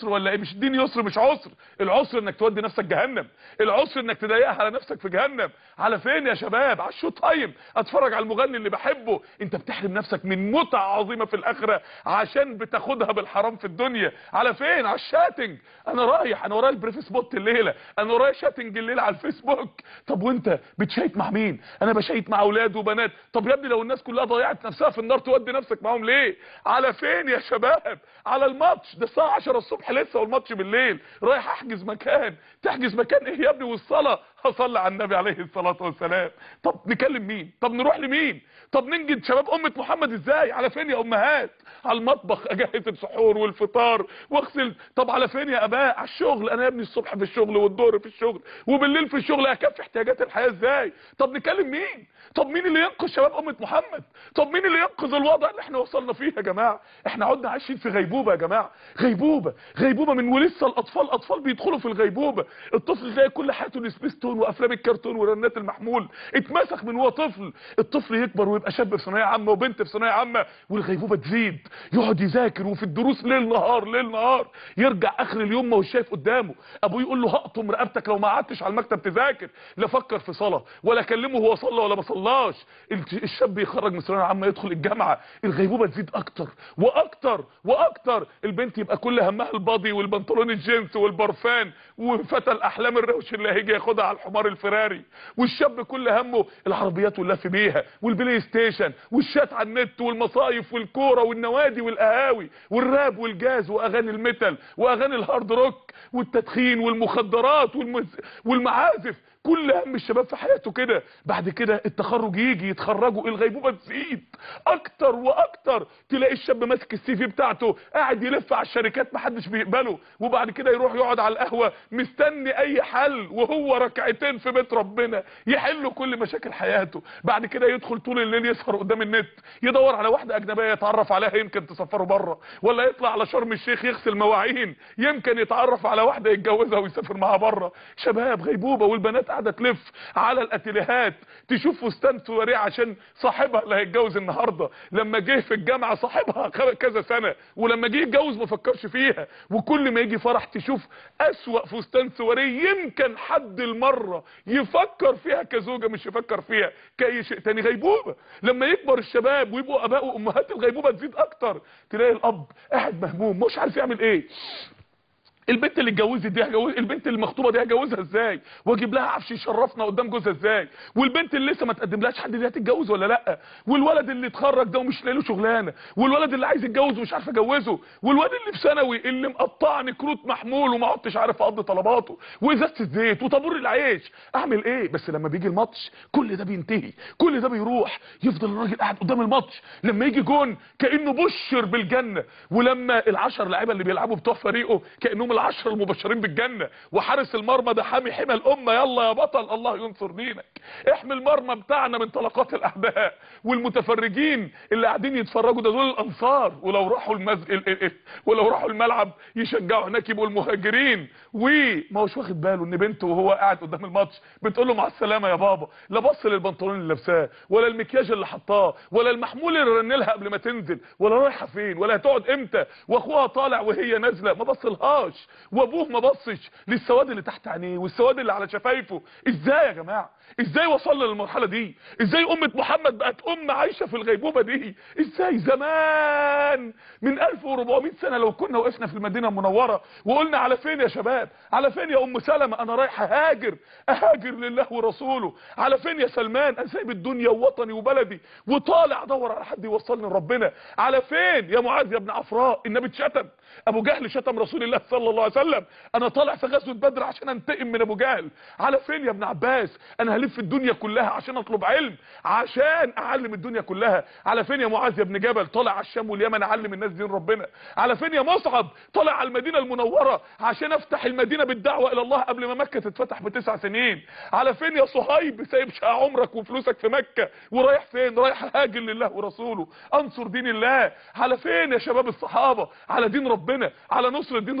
عسر ولا إيه؟ مش الدين يسر مش عسر. العسر إنك تودي نفسك جهنم. العسر إنك تضيقها على نفسك في جهنم. على فين يا شباب؟ على ال Showtime أتفرج على المغني اللي بحبه. أنت بتحرم نفسك من متعه عظيمة في الآخرة عشان بتاخدها بالحرام في الدنيا. على فين؟ على ال chatting. أنا رايح أنا ورايا الفيسبوك الليلة. أنا ورايا chatting الليلة على الفيسبوك. طب وأنت بتشيت مع مين؟ أنا بشيت مع أولاد وبنات. طب يا ابني لو الناس كلها ضيعت نفسها في النار تودي نفسك معاهم ليه؟ على فين يا شباب؟ على الماتش. ده الساعة 10 الصبح. لسه والماتش بالليل رايح أحجز مكان. تحجز مكان إيه يا ابني والصلاة؟ هصلي على النبي عليه الصلاة والسلام. طب نكلم مين؟ طب نروح لمين؟ طب ننجد شباب أمة محمد إزاي؟ على فين يا أمهات؟ على المطبخ أجهز السحور والفطار وأغسل. طب على فين يا أباء؟ على الشغل. أنا يا ابني الصبح في الشغل والظهر في الشغل وبالليل في الشغل. أكفي احتياجات الحياة إزاي؟ طب نكلم مين؟ طب مين اللي ينقذ شباب أمة محمد؟ طب مين اللي ينقذ الوضع اللي إحنا وصلنا فيه يا جماعة؟ إحنا عدنا عايشين في غيبوبة يا جماعة. غيبوبة. غيبوبة من ولسه الأطفال. أطفال بيدخلوا في الغيبوبة. الطفل تلاقي كل حياته السبيستون وأفلام الكرتون ورنات المحمول. اتمسخ من هو طفل. الطفل يكبر ويبقى شاب في ثانوية عامة وبنت في ثانوية عامة والغيبوبة تزيد. يقعد يذاكر وفي الدروس ليل نهار ليل نهار. يرجع آخر اليوم ما هوش شايف قدامه. أبوه يقول له هقطم رقبتك لو ما قعدتش على المكتب تذاكر. لا فكر في صلاة ولا كلمه هو صلى ولا ما صلاش. الشاب يخرج من ثانوية عامة يدخل الجامعة. الغيبوبة تزيد أكتر وأكتر وأكتر. البنت يبقى كل همها ال body والبنطلون الجينز والبرفان. وفتى الأحلام الروش اللي هيجي ياخدها على الحمار الفراري والشاب كل همه العربيات واللف بيها والبلاي ستيشن والشات على النت والمصايف والكورة والنوادي والقهاوي والراب والجاز وأغاني ال metal وأغاني ال hard rock. والتدخين والمخدرات. والمعازف كل هم الشباب في حياته كده. بعد كده التخرج يجي يتخرجوا الغيبوبة تزيد. أكتر وأكتر تلاقي الشاب ماسك السي في بتاعته قاعد يلف على الشركات محدش بيقبله. وبعد كده يروح يقعد على القهوة مستني أي حل وهو ركعتين في بيت ربنا يحل كل مشاكل حياته. بعد كده يدخل طول الليل يسهر قدام النت يدور على واحدة أجنبية يتعرف عليها يمكن تسفره بره ولا يطلع على شرم الشيخ يغسل مواعين يمكن يتعرف على واحدة يتجوزها ويسافر معاها بره شباب غيبوبة والبنات قاعدة تلف على الأتيليهات تشوف فستان سواريه عشان صاحبها اللي هيتجوز النهارده. لما جه في الجامعة صاحبها كذا سنة ولما جه يتجوز ما فكرش فيها. وكل ما يجي فرح تشوف أسوأ فستان سواريه يمكن حد المرة يفكر فيها كزوجة مش يفكر فيها كأي شيء تاني. غيبوبة. لما يكبر الشباب ويبقوا أباء وأمهات الغيبوبة تزيد أكتر تلاقي الأب قاعد مهموم مش عارف يعمل إيه. البنت اللي اتجوزت دي هجوز البنت اللي مخطوبه دي هجوزها إزاي؟ واجيب لها عفش يشرفنا قدام جوزها إزاي؟ والبنت اللي لسه ما تقدملهاش حد دي هتتجوز ولا لأ؟ والولد اللي اتخرج ده ومش لاقي له شغلانة. والولد اللي عايز يتجوز ومش عارف اجوزه. والواد اللي في ثانوي اللي مقطعني كروت محمول وما عدتش عارف اقضي طلباته. وازازة الزيت وطابور العيش. أعمل إيه؟ بس لما بيجي الماتش كل ده بينتهي. كل ده بيروح. يفضل الراجل قاعد قدام الماتش. لما يجي جون كأنه بشر بالجنة. ولما العشر لعيبة اللي بيلعبوا بتوع فريقه كأنهم العشر المبشرين بالجنة. وحارس المرمى ده حامي حمى الأمة. يلا يا بطل الله ينصر دينك. احمي المرمى بتاعنا من طلقات الاعداء والمتفرجين اللي قاعدين يتفرجوا. ده دول الأنصار. ولو راحوا المز... ال- ال- ولو راحوا الملعب يشجعوا هناك يبقوا المهاجرين. وما هوش واخد باله إن بنته وهو قاعد قدام الماتش بتقول له مع السلامة يا بابا. لا بص للبنطلون اللي لابساه ولا المكياج اللي حطاه ولا المحمول اللي رن لها قبل ما تنزل ولا رايحة فين ولا هتقعد إمتى. وأخوها طالع وهي نازلة. ما بصلهاش. وابوه ما بصش للسواد اللي تحت عينيه والسواد اللي على شفايفه. إزاي يا جماعة؟ إزاي وصلنا للمرحلة دي؟ إزاي أمة محمد بقت أم عايشة في الغيبوبة دي؟ إزاي زمان؟ من 1400 سنة لو كنا وقفنا في المدينة المنورة وقلنا على فين يا شباب؟ على فين يا أم سلمة؟ أنا رايح أهاجر أهاجر لله ورسوله. على فين يا سلمان؟ أنا سايب الدنيا ووطني وبلدي. وطالع ادور على حد يوصلني لربنا. على فين يا معاذ يا ابن عفراء؟ النبي اتشتم. أبو جهل شتم رسول الله صلى الله عليه وسلم. أنا طالع في غزوة بدر عشان أنتقم من أبو جهل. على فين يا ابن عباس؟ أنا هلف الدنيا كلها عشان أطلب علم. عشان أعلم الدنيا كلها. على فين يا معاذ يا ابن جبل؟ طالع على الشام واليمن أعلم الناس دين ربنا. على فين يا مصعب؟ طالع على المدينة المنورة عشان أفتح المدينة بالدعوة إلى الله قبل ما مكة تتفتح بتسع سنين. على فين يا صهيب؟ سايب شقة عمرك وفلوسك في مكة. ورايح فين؟ رايح هاجر لله ورسوله. أنصر دين الله. على فين يا شباب الصحابة؟ على دين ربنا. على نصر دين ربنا.